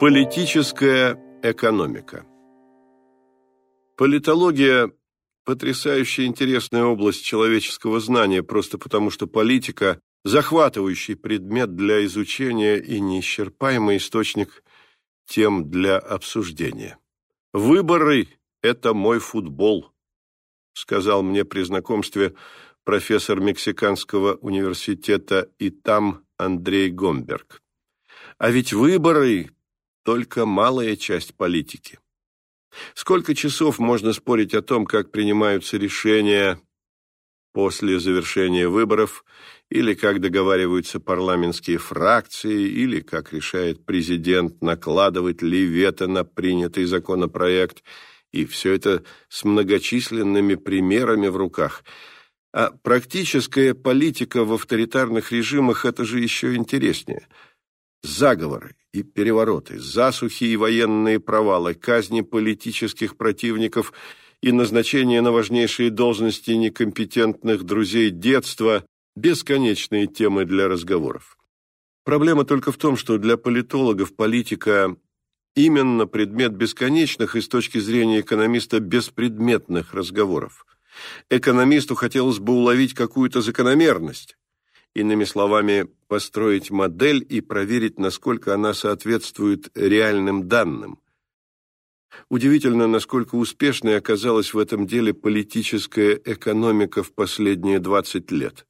Политическая экономика Политология – потрясающе интересная область человеческого знания, просто потому что политика – захватывающий предмет для изучения и неисчерпаемый источник тем для обсуждения. «Выборы – это мой футбол», – сказал мне при знакомстве профессор Мексиканского университета и там Андрей Гомберг. А ведь выборы только малая часть политики. Сколько часов можно спорить о том, как принимаются решения после завершения выборов, или как договариваются парламентские фракции, или как решает президент, накладывать ли вето на принятый законопроект, и все это с многочисленными примерами в руках. А практическая политика в авторитарных режимах – это же еще интереснее – Заговоры и перевороты, засухи и военные провалы, казни политических противников и назначение на важнейшие должности некомпетентных друзей детства – бесконечные темы для разговоров. Проблема только в том, что для политологов политика именно предмет бесконечных и с точки зрения экономиста беспредметных разговоров. Экономисту хотелось бы уловить какую-то закономерность, Иными словами, построить модель и проверить, насколько она соответствует реальным данным. Удивительно, насколько успешной оказалась в этом деле политическая экономика в последние 20 лет.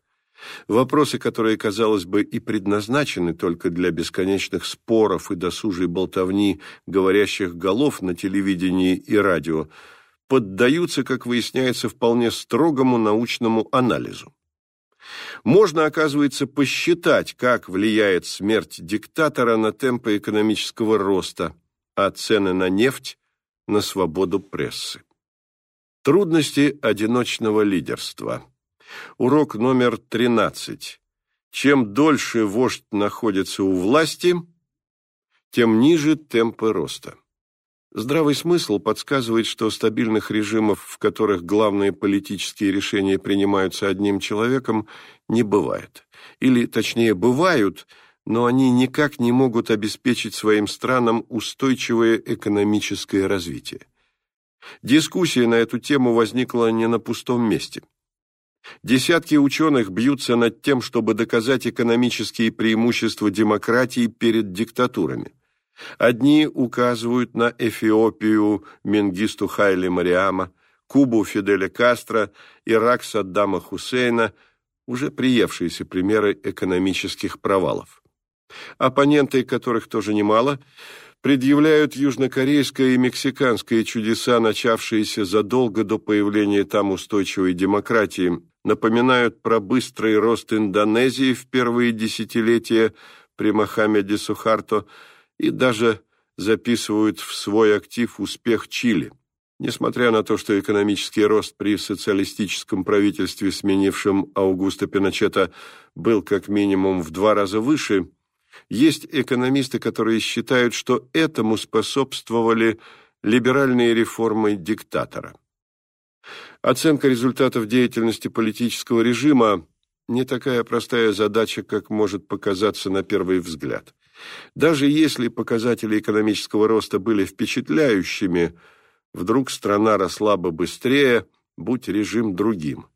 Вопросы, которые, казалось бы, и предназначены только для бесконечных споров и досужей болтовни говорящих голов на телевидении и радио, поддаются, как выясняется, вполне строгому научному анализу. Можно, оказывается, посчитать, как влияет смерть диктатора на темпы экономического роста, а цены на нефть – на свободу прессы. Трудности одиночного лидерства. Урок номер 13. Чем дольше вождь находится у власти, тем ниже темпы роста. Здравый смысл подсказывает, что стабильных режимов, в которых главные политические решения принимаются одним человеком, не бывает. Или, точнее, бывают, но они никак не могут обеспечить своим странам устойчивое экономическое развитие. Дискуссия на эту тему возникла не на пустом месте. Десятки ученых бьются над тем, чтобы доказать экономические преимущества демократии перед диктатурами. Одни указывают на Эфиопию Менгисту Хайли Мариама, Кубу Фиделя Кастро, Ирак Саддама Хусейна, уже приевшиеся примеры экономических провалов. Оппоненты, которых тоже немало, предъявляют южнокорейское и мексиканское чудеса, начавшиеся задолго до появления там устойчивой демократии, напоминают про быстрый рост Индонезии в первые десятилетия при Мохаммеде Сухарто – и даже записывают в свой актив успех Чили. Несмотря на то, что экономический рост при социалистическом правительстве, сменившем Аугуста Пиночета, был как минимум в два раза выше, есть экономисты, которые считают, что этому способствовали либеральные реформы диктатора. Оценка результатов деятельности политического режима не такая простая задача, как может показаться на первый взгляд. Даже если показатели экономического роста были впечатляющими, вдруг страна росла бы быстрее, будь режим другим.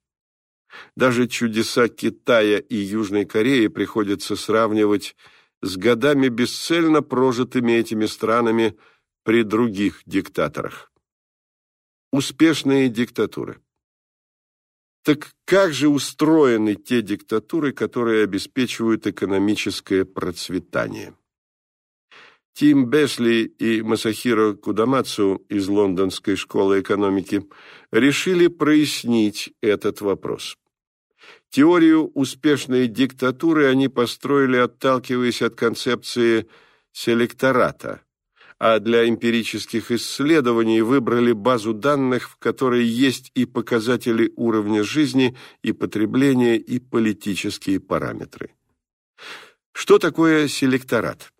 Даже чудеса Китая и Южной Кореи приходится сравнивать с годами бесцельно прожитыми этими странами при других диктаторах. Успешные диктатуры. Так как же устроены те диктатуры, которые обеспечивают экономическое процветание? Тим Бесли и Масахиро Кудамацу из Лондонской школы экономики решили прояснить этот вопрос. Теорию успешной диктатуры они построили, отталкиваясь от концепции селектората – а для эмпирических исследований выбрали базу данных, в которой есть и показатели уровня жизни, и потребления, и политические параметры. Что такое селекторат?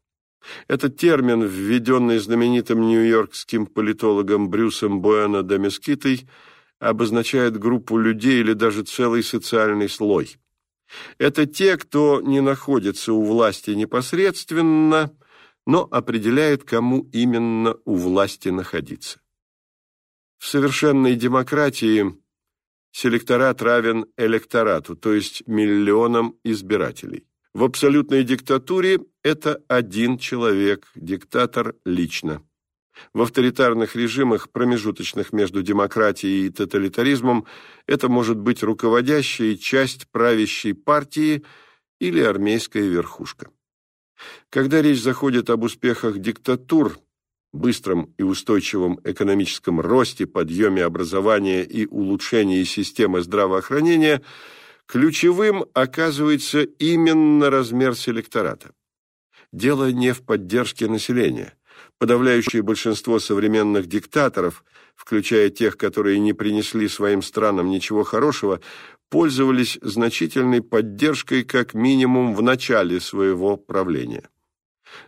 Этот термин, введенный знаменитым нью-йоркским политологом Брюсом Буэна Домескитой, обозначает группу людей или даже целый социальный слой. Это те, кто не находится у власти непосредственно, но определяет, кому именно у власти находиться. В совершенной демократии селекторат равен электорату, то есть миллионам избирателей. В абсолютной диктатуре это один человек, диктатор лично. В авторитарных режимах, промежуточных между демократией и тоталитаризмом, это может быть руководящая часть правящей партии или армейская верхушка. Когда речь заходит об успехах диктатур, быстром и устойчивом экономическом росте, подъеме образования и улучшении системы здравоохранения, ключевым оказывается именно размер селектората. Дело не в поддержке населения. Подавляющее большинство современных диктаторов, включая тех, которые не принесли своим странам ничего хорошего, пользовались значительной поддержкой как минимум в начале своего правления.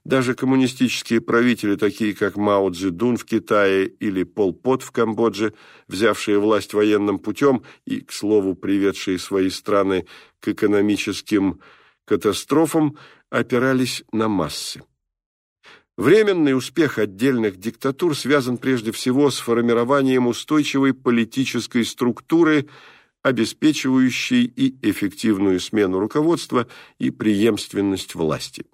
Даже коммунистические правители, такие как Мао Цзэдун в Китае или Пол Пот в Камбодже, взявшие власть военным путем и, к слову, приведшие свои страны к экономическим катастрофам, опирались на массы. Временный успех отдельных диктатур связан прежде всего с формированием устойчивой политической структуры – обеспечивающий и эффективную смену руководства и преемственность власти.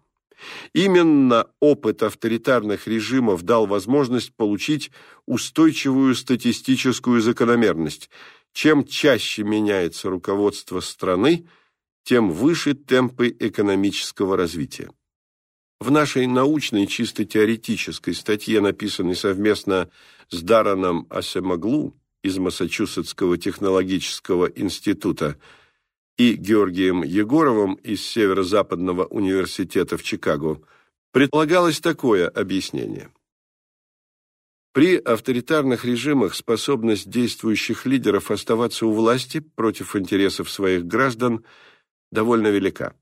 Именно опыт авторитарных режимов дал возможность получить устойчивую статистическую закономерность. Чем чаще меняется руководство страны, тем выше темпы экономического развития. В нашей научной, чисто теоретической статье, написанной совместно с Дараном Асемаглу, из Массачусетского технологического института и Георгием Егоровым из Северо-Западного университета в Чикаго предполагалось такое объяснение. При авторитарных режимах способность действующих лидеров оставаться у власти против интересов своих граждан довольно велика.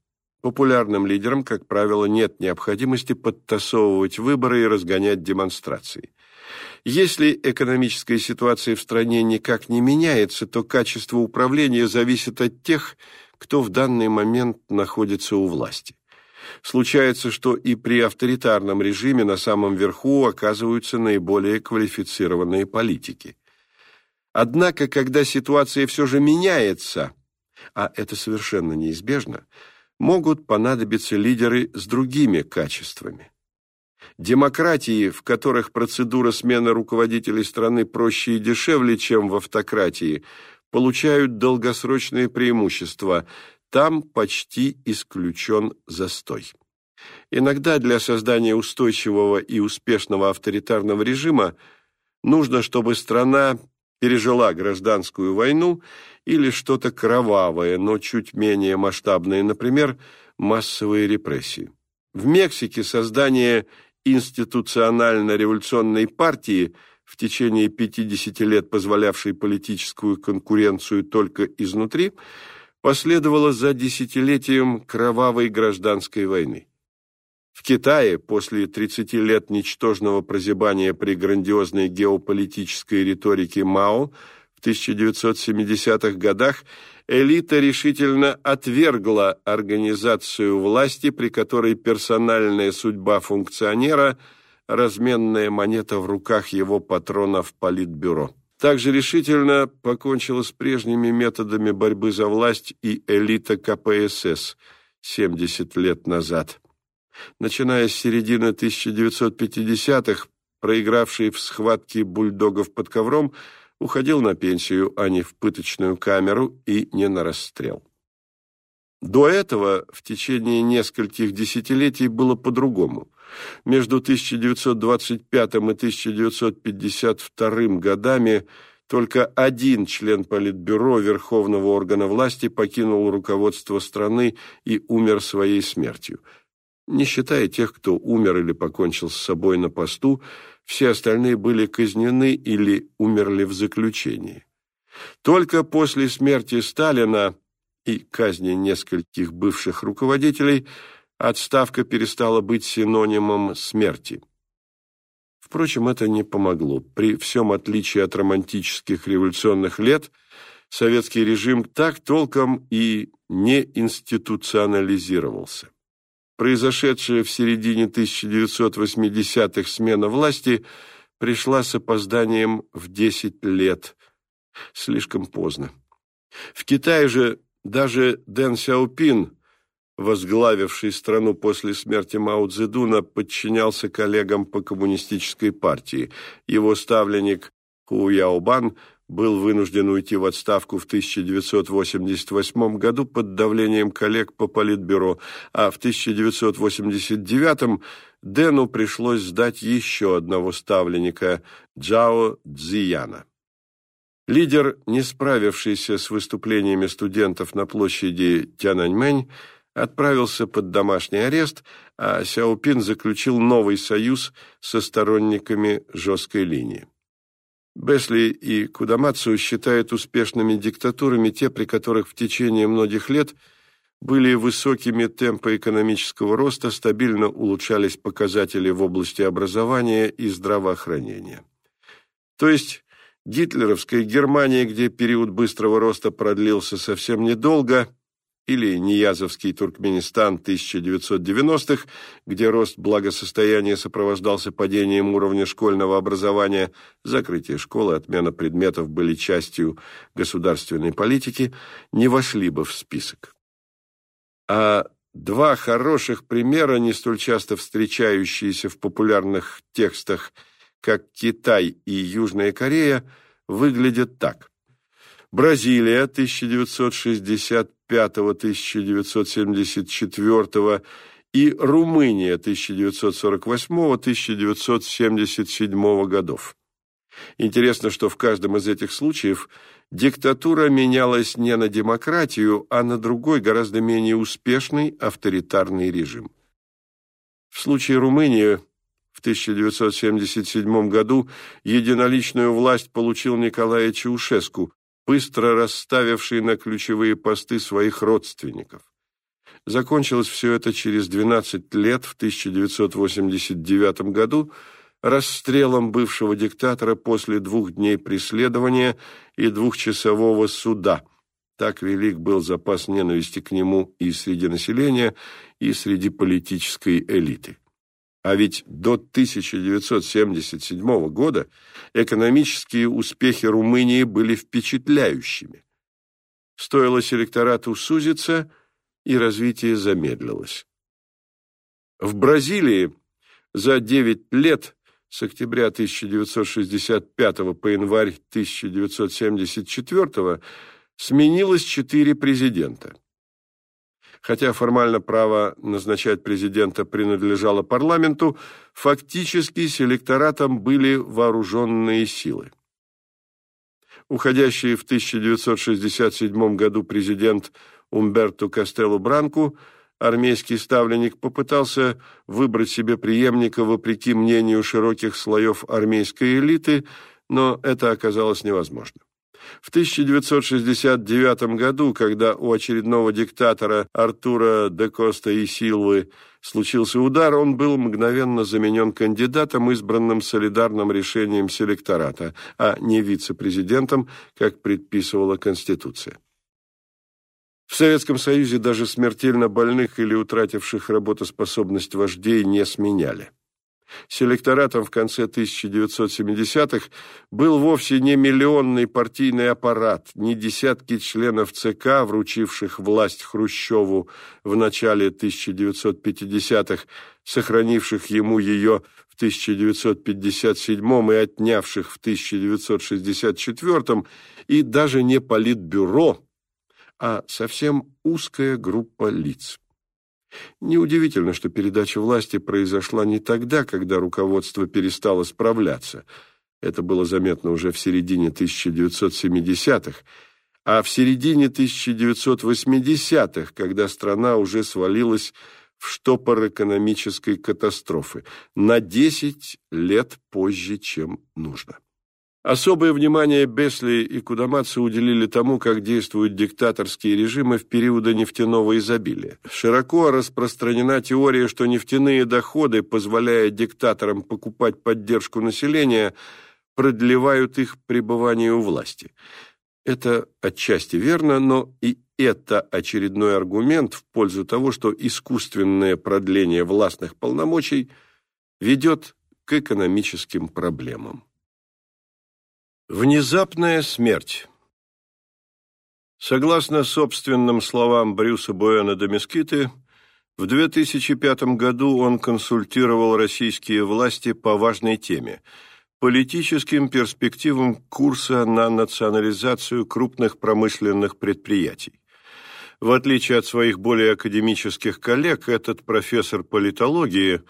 Популярным лидерам, как правило, нет необходимости подтасовывать выборы и разгонять демонстрации. Если экономическая ситуация в стране никак не меняется, то качество управления зависит от тех, кто в данный момент находится у власти. Случается, что и при авторитарном режиме на самом верху оказываются наиболее квалифицированные политики. Однако, когда ситуация все же меняется, а это совершенно неизбежно, могут понадобиться лидеры с другими качествами. Демократии, в которых процедура смены руководителей страны проще и дешевле, чем в автократии, получают долгосрочные преимущества. Там почти исключен застой. Иногда для создания устойчивого и успешного авторитарного режима нужно, чтобы страна пережила гражданскую войну или что-то кровавое, но чуть менее масштабное, например, массовые репрессии. В Мексике создание институционально-революционной партии, в течение 50 лет позволявшей политическую конкуренцию только изнутри, последовало за десятилетием кровавой гражданской войны. В Китае после 30 лет ничтожного прозябания при грандиозной геополитической риторике Мао в 1970-х годах элита решительно отвергла организацию власти, при которой персональная судьба функционера – разменная монета в руках его патронов Политбюро. Также решительно покончила с прежними методами борьбы за власть и элита КПСС 70 лет назад. Начиная с середины 1950-х, проигравший в схватке бульдогов под ковром – уходил на пенсию, а не в пыточную камеру и не на расстрел. До этого в течение нескольких десятилетий было по-другому. Между 1925 и 1952 годами только один член Политбюро Верховного органа власти покинул руководство страны и умер своей смертью. Не считая тех, кто умер или покончил с собой на посту, все остальные были казнены или умерли в заключении. Только после смерти Сталина и казни нескольких бывших руководителей отставка перестала быть синонимом смерти. Впрочем, это не помогло. При всем отличии от романтических революционных лет советский режим так толком и не институционализировался. Произошедшая в середине 1980-х смена власти пришла с опозданием в 10 лет. Слишком поздно. В Китае же даже Дэн Сяопин, возглавивший страну после смерти Мао Цзэдуна, подчинялся коллегам по коммунистической партии. Его ставленник Ху Яобан был вынужден уйти в отставку в 1988 году под давлением коллег по политбюро, а в 1989 Дэну пришлось сдать еще одного ставленника Джао Цзияна. Лидер, не справившийся с выступлениями студентов на площади Тяньаньмэнь, отправился под домашний арест, а Сяопин заключил новый союз со сторонниками жесткой линии. Бесли и Кудамацу считают успешными диктатурами те, при которых в течение многих лет были высокими темпы экономического роста, стабильно улучшались показатели в области образования и здравоохранения. То есть гитлеровская Германия, где период быстрого роста продлился совсем недолго, или Ниязовский Туркменистан 1990-х, где рост благосостояния сопровождался падением уровня школьного образования, закрытие школы, отмена предметов были частью государственной политики, не вошли бы в список. А два хороших примера, не столь часто встречающиеся в популярных текстах, как Китай и Южная Корея, выглядят так. Бразилия 1965-1974 и Румыния 1948-1977 годов. Интересно, что в каждом из этих случаев диктатура менялась не на демократию, а на другой, гораздо менее успешный авторитарный режим. В случае Румынии в 1977 году единоличную власть получил Николай Чаушеску, быстро расставивший на ключевые посты своих родственников. Закончилось все это через 12 лет, в 1989 году, расстрелом бывшего диктатора после двух дней преследования и двухчасового суда. Так велик был запас ненависти к нему и среди населения, и среди политической элиты. А ведь до 1977 года экономические успехи Румынии были впечатляющими. Стоило селекторату сузиться, и развитие замедлилось. В Бразилии за 9 лет с октября 1965 по январь 1974 сменилось четыре президента. Хотя формально право назначать президента принадлежало парламенту, фактически селекторатом были вооруженные силы. Уходящий в 1967 году президент Умберто Кастелло Бранку, армейский ставленник, попытался выбрать себе преемника вопреки мнению широких слоев армейской элиты, но это оказалось невозможно. В 1969 году, когда у очередного диктатора Артура де Коста и Силвы случился удар, он был мгновенно заменен кандидатом, избранным солидарным решением селектората, а не вице-президентом, как предписывала Конституция. В Советском Союзе даже смертельно больных или утративших работоспособность вождей не сменяли. Селекторатом в конце 1970-х был вовсе не миллионный партийный аппарат, не десятки членов ЦК, вручивших власть Хрущеву в начале 1950-х, сохранивших ему ее в 1957 и отнявших в 1964 и даже не политбюро, а совсем узкая группа лиц. Неудивительно, что передача власти произошла не тогда, когда руководство перестало справляться. Это было заметно уже в середине 1970-х, а в середине 1980-х, когда страна уже свалилась в штопор экономической катастрофы на 10 лет позже, чем нужно. Особое внимание Бесли и Кудамацу уделили тому, как действуют диктаторские режимы в периоды нефтяного изобилия. Широко распространена теория, что нефтяные доходы, позволяя диктаторам покупать поддержку населения, продлевают их пребывание у власти. Это отчасти верно, но и это очередной аргумент в пользу того, что искусственное продление властных полномочий ведет к экономическим проблемам. Внезапная смерть Согласно собственным словам Брюса Буэна де Мескиты, в 2005 году он консультировал российские власти по важной теме – политическим перспективам курса на национализацию крупных промышленных предприятий. В отличие от своих более академических коллег, этот профессор политологии,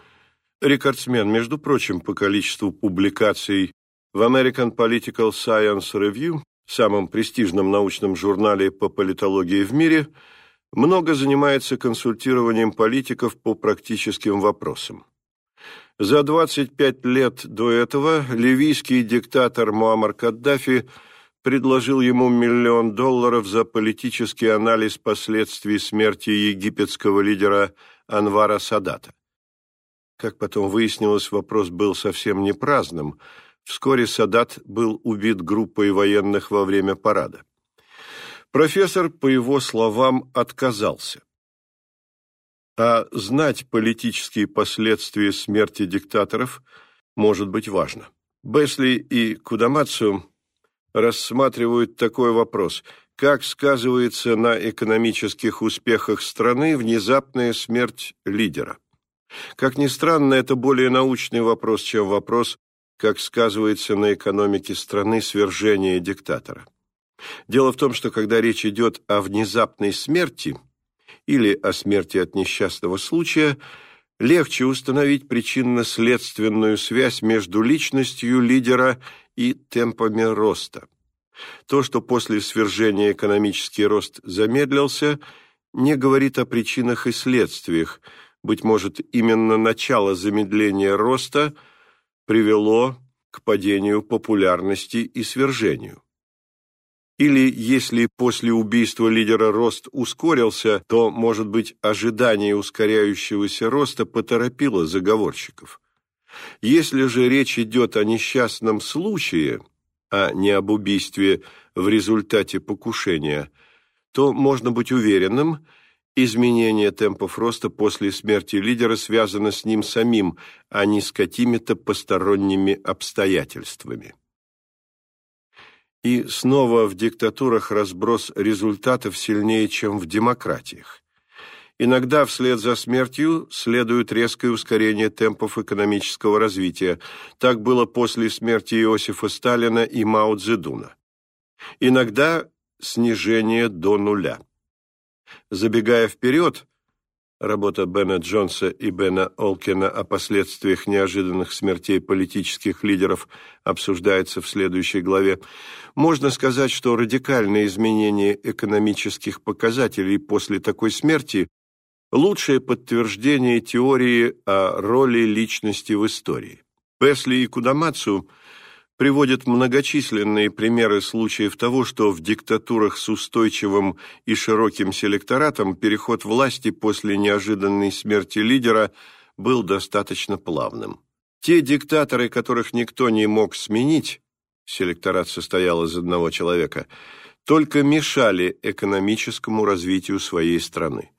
рекордсмен, между прочим, по количеству публикаций в American Political Science Review, самом престижном научном журнале по политологии в мире, много занимается консультированием политиков по практическим вопросам. За 25 лет до этого ливийский диктатор Муаммар Каддафи предложил ему миллион долларов за политический анализ последствий смерти египетского лидера Анвара Садата. Как потом выяснилось, вопрос был совсем не праздным. Вскоре Садат был убит группой военных во время парада. Профессор, по его словам, отказался. А знать политические последствия смерти диктаторов может быть важно. Бесли и Кудамацу рассматривают такой вопрос – как сказывается на экономических успехах страны внезапная смерть лидера. Как ни странно, это более научный вопрос, чем вопрос, как сказывается на экономике страны свержение диктатора. Дело в том, что когда речь идет о внезапной смерти или о смерти от несчастного случая, легче установить причинно-следственную связь между личностью лидера и темпами роста. То, что после свержения экономический рост замедлился, не говорит о причинах и следствиях. Быть может, именно начало замедления роста привело к падению популярности и свержению. Или если после убийства лидера рост ускорился, то, может быть, ожидание ускоряющегося роста поторопило заговорщиков. Если же речь идет о несчастном случае – а не об убийстве в результате покушения, то можно быть уверенным, изменение темпов роста после смерти лидера связано с ним самим, а не с какими-то посторонними обстоятельствами. И снова в диктатурах разброс результатов сильнее, чем в демократиях. Иногда вслед за смертью следует резкое ускорение темпов экономического развития. Так было после смерти Иосифа Сталина и Мао Цзэдуна. Иногда снижение до нуля. Забегая вперед, работа Бена Джонса и Бена Олкина о последствиях неожиданных смертей политических лидеров обсуждается в следующей главе, можно сказать, что радикальные изменения экономических показателей после такой смерти лучшее подтверждение теории о роли личности в истории. Песли и Кудамацу приводят многочисленные примеры случаев того, что в диктатурах с устойчивым и широким селекторатом переход власти после неожиданной смерти лидера был достаточно плавным. Те диктаторы, которых никто не мог сменить, селекторат состоял из одного человека, только мешали экономическому развитию своей страны.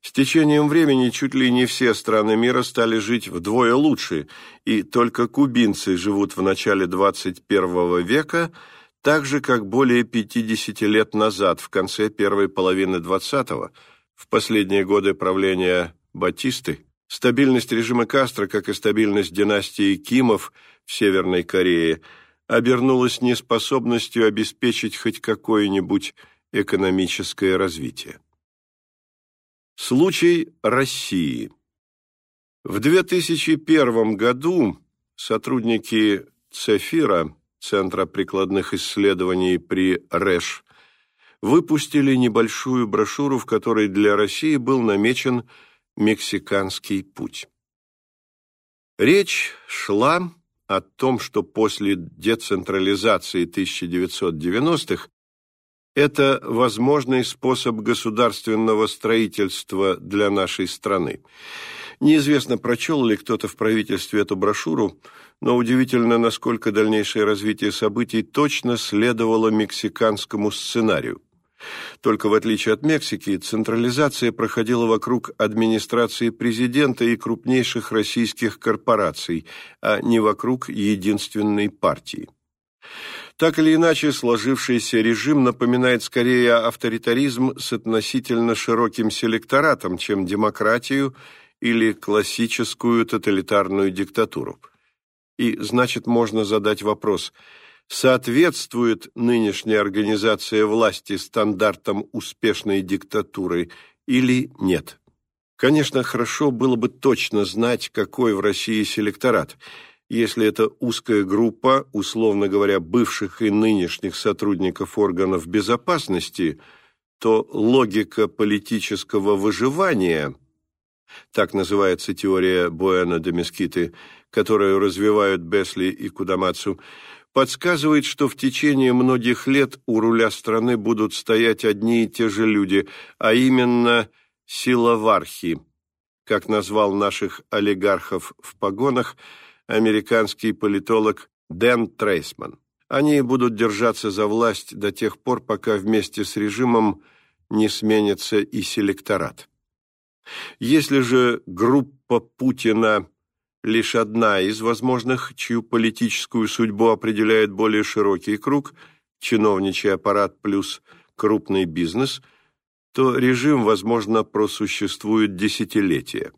С течением времени чуть ли не все страны мира стали жить вдвое лучше, и только кубинцы живут в начале 21 века, так же, как более 50 лет назад, в конце первой половины 20-го, в последние годы правления Батисты, стабильность режима Кастро, как и стабильность династии Кимов в Северной Корее, обернулась неспособностью обеспечить хоть какое-нибудь экономическое развитие. Случай России. В 2001 году сотрудники ЦЕФИРа, Центра прикладных исследований при РЭШ, выпустили небольшую брошюру, в которой для России был намечен мексиканский путь. Речь шла о том, что после децентрализации 1990-х это возможный способ государственного строительства для нашей страны. Неизвестно, прочел ли кто-то в правительстве эту брошюру, но удивительно, насколько дальнейшее развитие событий точно следовало мексиканскому сценарию. Только в отличие от Мексики, централизация проходила вокруг администрации президента и крупнейших российских корпораций, а не вокруг единственной партии. Так или иначе, сложившийся режим напоминает скорее авторитаризм с относительно широким селекторатом, чем демократию или классическую тоталитарную диктатуру. И значит, можно задать вопрос – соответствует нынешняя организация власти стандартам успешной диктатуры или нет. Конечно, хорошо было бы точно знать, какой в России селекторат, если это узкая группа, условно говоря, бывших и нынешних сотрудников органов безопасности, то логика политического выживания, так называется теория Буэна де Мескиты, которую развивают Бесли и Кудамацу, подсказывает, что в течение многих лет у руля страны будут стоять одни и те же люди, а именно силовархи, как назвал наших олигархов в погонах американский политолог Дэн Трейсман. Они будут держаться за власть до тех пор, пока вместе с режимом не сменится и селекторат. Если же группа Путина лишь одна из возможных, чью политическую судьбу определяет более широкий круг, чиновничий аппарат плюс крупный бизнес, то режим, возможно, просуществует десятилетия.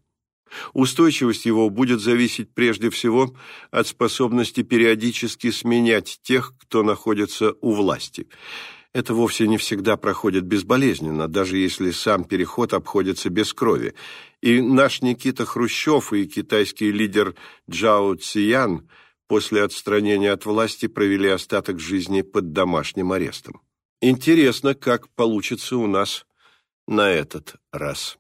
Устойчивость его будет зависеть прежде всего от способности периодически сменять тех, кто находится у власти – это вовсе не всегда проходит безболезненно, даже если сам переход обходится без крови. И наш Никита Хрущев и китайский лидер Джао Циян после отстранения от власти провели остаток жизни под домашним арестом. Интересно, как получится у нас на этот раз.